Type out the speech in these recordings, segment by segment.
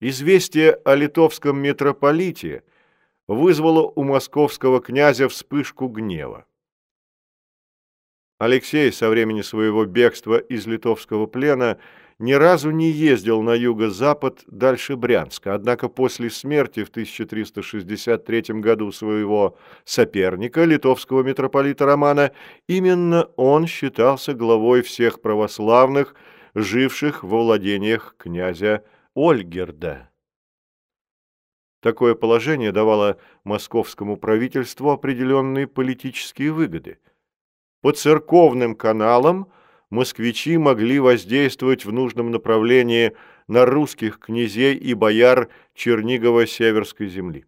Известие о литовском митрополите вызвало у московского князя вспышку гнева. Алексей со времени своего бегства из литовского плена ни разу не ездил на юго-запад дальше Брянска, однако после смерти в 1363 году своего соперника, литовского митрополита Романа, именно он считался главой всех православных, живших во владениях князя Ольгерда. Такое положение давало московскому правительству определенные политические выгоды. По церковным каналам москвичи могли воздействовать в нужном направлении на русских князей и бояр Чернигова-Северской земли.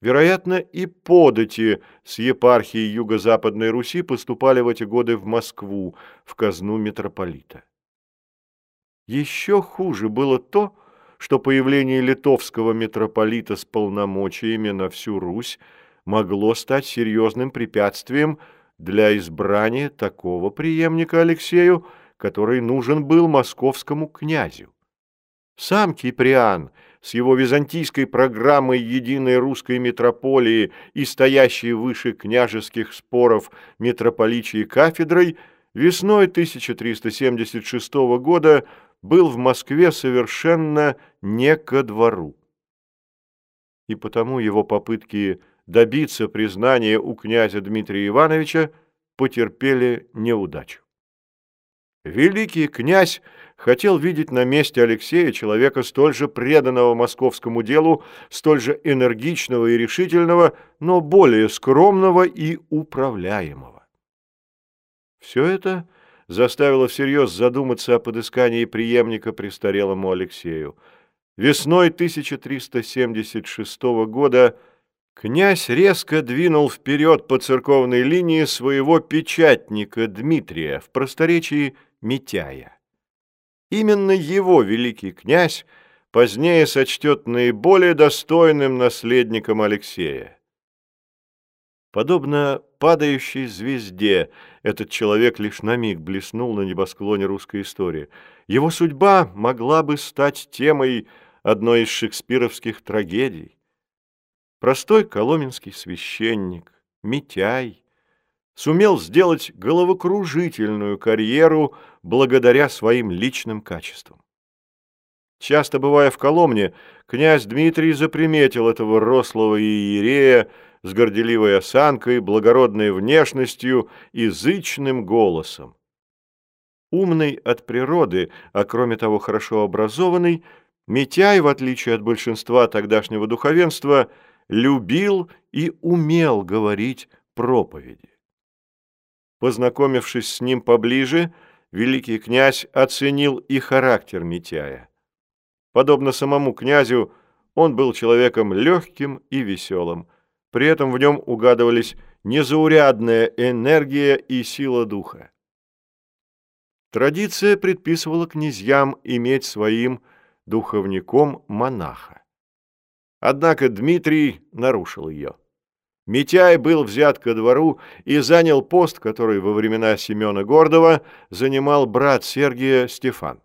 Вероятно, и подати с епархии Юго-Западной Руси поступали в эти годы в Москву, в казну митрополита. Еще хуже было то, что появление литовского митрополита с полномочиями на всю Русь могло стать серьезным препятствием для избрания такого преемника Алексею, который нужен был московскому князю. Сам Киприан с его византийской программой единой русской митрополии и стоящей выше княжеских споров митрополичьей кафедрой весной 1376 года был в Москве совершенно не ко двору. И потому его попытки добиться признания у князя Дмитрия Ивановича потерпели неудачу. Великий князь хотел видеть на месте Алексея человека столь же преданного московскому делу, столь же энергичного и решительного, но более скромного и управляемого. Все это – заставило всерьез задуматься о подыскании преемника престарелому Алексею. Весной 1376 года князь резко двинул вперед по церковной линии своего печатника Дмитрия, в просторечии Митяя. Именно его великий князь позднее сочтет наиболее достойным наследником Алексея. Подобно падающей звезде, этот человек лишь на миг блеснул на небосклоне русской истории. Его судьба могла бы стать темой одной из шекспировских трагедий. Простой коломенский священник, Митяй, сумел сделать головокружительную карьеру благодаря своим личным качествам. Часто бывая в Коломне, князь Дмитрий заприметил этого рослого иерея, с горделивой осанкой, благородной внешностью и зычным голосом. Умный от природы, а кроме того хорошо образованный, Митяй, в отличие от большинства тогдашнего духовенства, любил и умел говорить проповеди. Познакомившись с ним поближе, великий князь оценил и характер Митяя. Подобно самому князю, он был человеком легким и веселым, при этом в нем угадывались незаурядная энергия и сила духа. Традиция предписывала князьям иметь своим духовником монаха. Однако Дмитрий нарушил ее. Митяй был взят ко двору и занял пост, который во времена Семена Гордова занимал брат Сергия Стефан.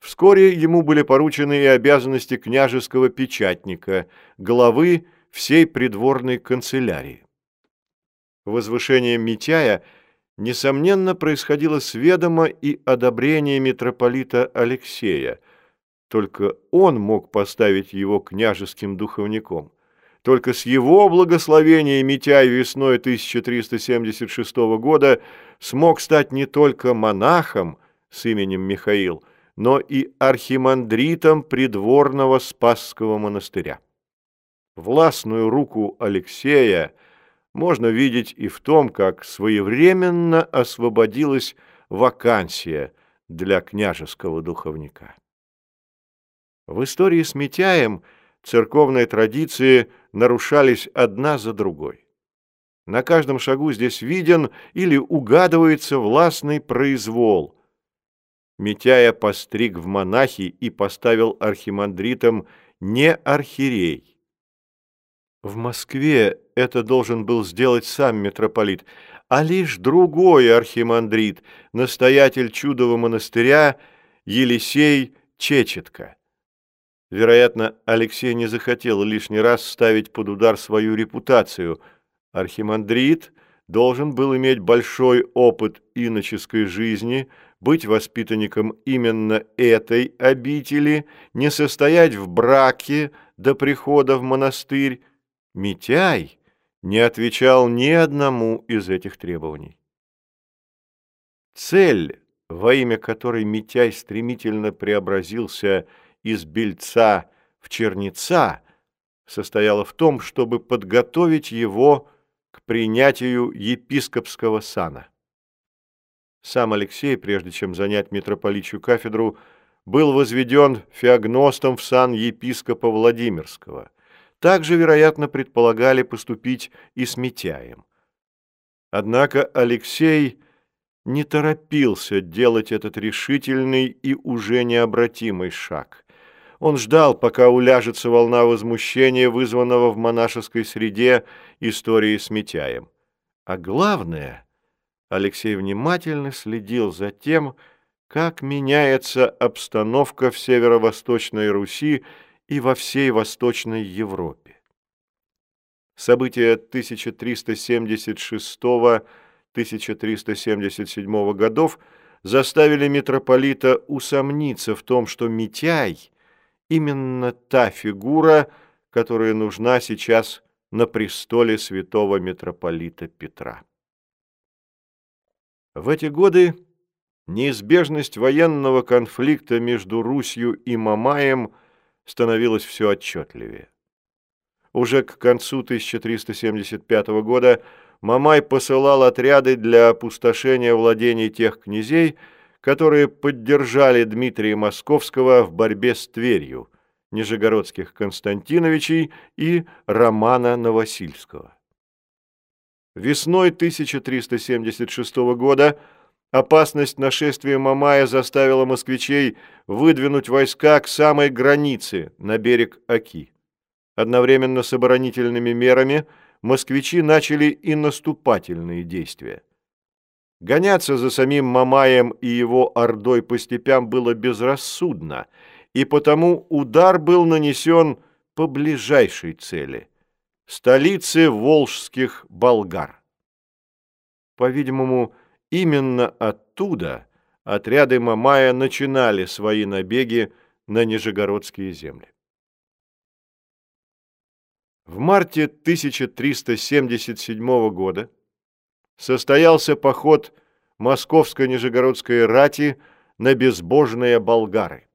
Вскоре ему были поручены и обязанности княжеского печатника, главы всей придворной канцелярии. Возвышение Митяя, несомненно, происходило с ведома и одобрения митрополита Алексея, только он мог поставить его княжеским духовником. Только с его благословения Митяй весной 1376 года смог стать не только монахом с именем Михаил, но и архимандритом придворного Спасского монастыря. Властную руку Алексея можно видеть и в том, как своевременно освободилась вакансия для княжеского духовника. В истории с Митяем церковные традиции нарушались одна за другой. На каждом шагу здесь виден или угадывается властный произвол. Митяя постриг в монахи и поставил архимандритом не архиерей, в Москве это должен был сделать сам митрополит, а лишь другой архимандрит, настоятель чудового монастыря Елисей Чечетко. Вероятно, Алексей не захотел лишний раз ставить под удар свою репутацию. Архимандрит должен был иметь большой опыт иноческой жизни, быть воспитанником именно этой обители, не состоять в браке до прихода в монастырь. Митяй не отвечал ни одному из этих требований. Цель, во имя которой Митяй стремительно преобразился из бельца в черница, состояла в том, чтобы подготовить его к принятию епископского сана. Сам Алексей, прежде чем занять митрополичью кафедру, был возведен феогностом в сан епископа Владимирского. Также, вероятно, предполагали поступить и с Митяем. Однако Алексей не торопился делать этот решительный и уже необратимый шаг. Он ждал, пока уляжется волна возмущения, вызванного в монашеской среде историей с Митяем. А главное, Алексей внимательно следил за тем, как меняется обстановка в северо-восточной Руси и во всей Восточной Европе. События 1376-1377 годов заставили митрополита усомниться в том, что Митяй именно та фигура, которая нужна сейчас на престоле святого митрополита Петра. В эти годы неизбежность военного конфликта между Русью и Мамаем становилась все отчетливее. Уже к концу 1375 года Мамай посылал отряды для опустошения владений тех князей, которые поддержали Дмитрия Московского в борьбе с Тверью, Нижегородских Константиновичей и Романа Новосильского. Весной 1376 года опасность нашествия Мамая заставила москвичей выдвинуть войска к самой границе, на берег Оки. Одновременно с оборонительными мерами москвичи начали и наступательные действия. Гоняться за самим Мамаем и его ордой по степям было безрассудно, и потому удар был нанесен по ближайшей цели – столице волжских болгар. По-видимому, именно оттуда отряды Мамая начинали свои набеги на Нижегородские земли. В марте 1377 года состоялся поход московско-нижегородской рати на безбожные болгары.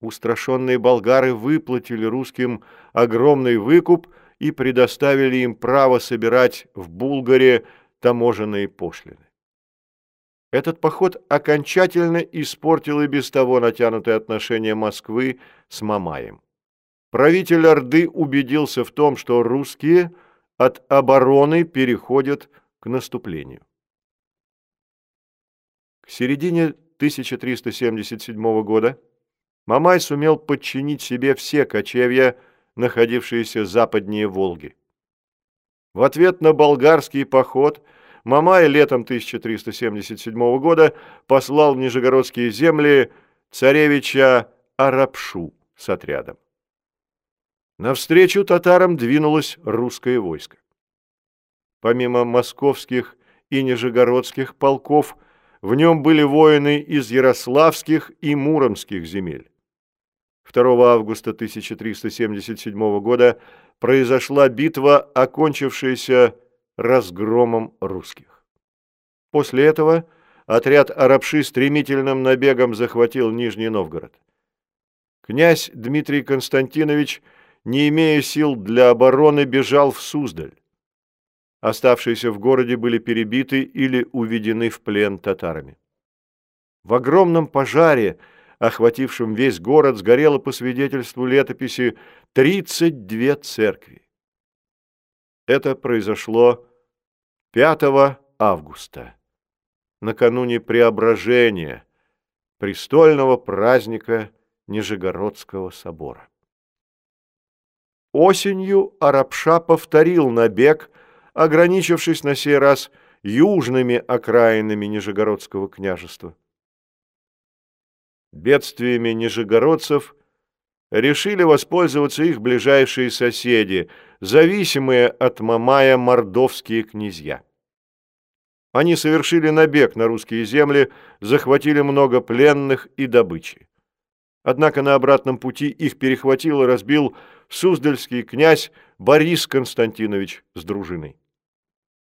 Устрашенные болгары выплатили русским огромный выкуп и предоставили им право собирать в Булгаре таможенные пошлины. Этот поход окончательно испортил и без того натянутые отношения Москвы с Мамаем. Правитель Орды убедился в том, что русские от обороны переходят к наступлению. К середине 1377 года Мамай сумел подчинить себе все кочевья, находившиеся западнее Волги. В ответ на болгарский поход Мамай летом 1377 года послал в Нижегородские земли царевича Арапшу с отрядом. Навстречу татарам двинулось русское войско. Помимо московских и нижегородских полков, в нем были воины из ярославских и муромских земель. 2 августа 1377 года произошла битва, окончившаяся разгромом русских. После этого отряд арабши стремительным набегом захватил Нижний Новгород. Князь Дмитрий Константинович, не имея сил для обороны, бежал в Суздаль. Оставшиеся в городе были перебиты или уведены в плен татарами. В огромном пожаре, охватившем весь город, сгорело по свидетельству летописи 32 церкви. Это произошло 5 августа, накануне преображения, престольного праздника Нижегородского собора. Осенью Арабша повторил набег ограничившись на сей раз южными окраинами Нижегородского княжества. Бедствиями нижегородцев решили воспользоваться их ближайшие соседи, зависимые от Мамая мордовские князья. Они совершили набег на русские земли, захватили много пленных и добычи. Однако на обратном пути их перехватил и разбил суздальский князь Борис Константинович с дружиной.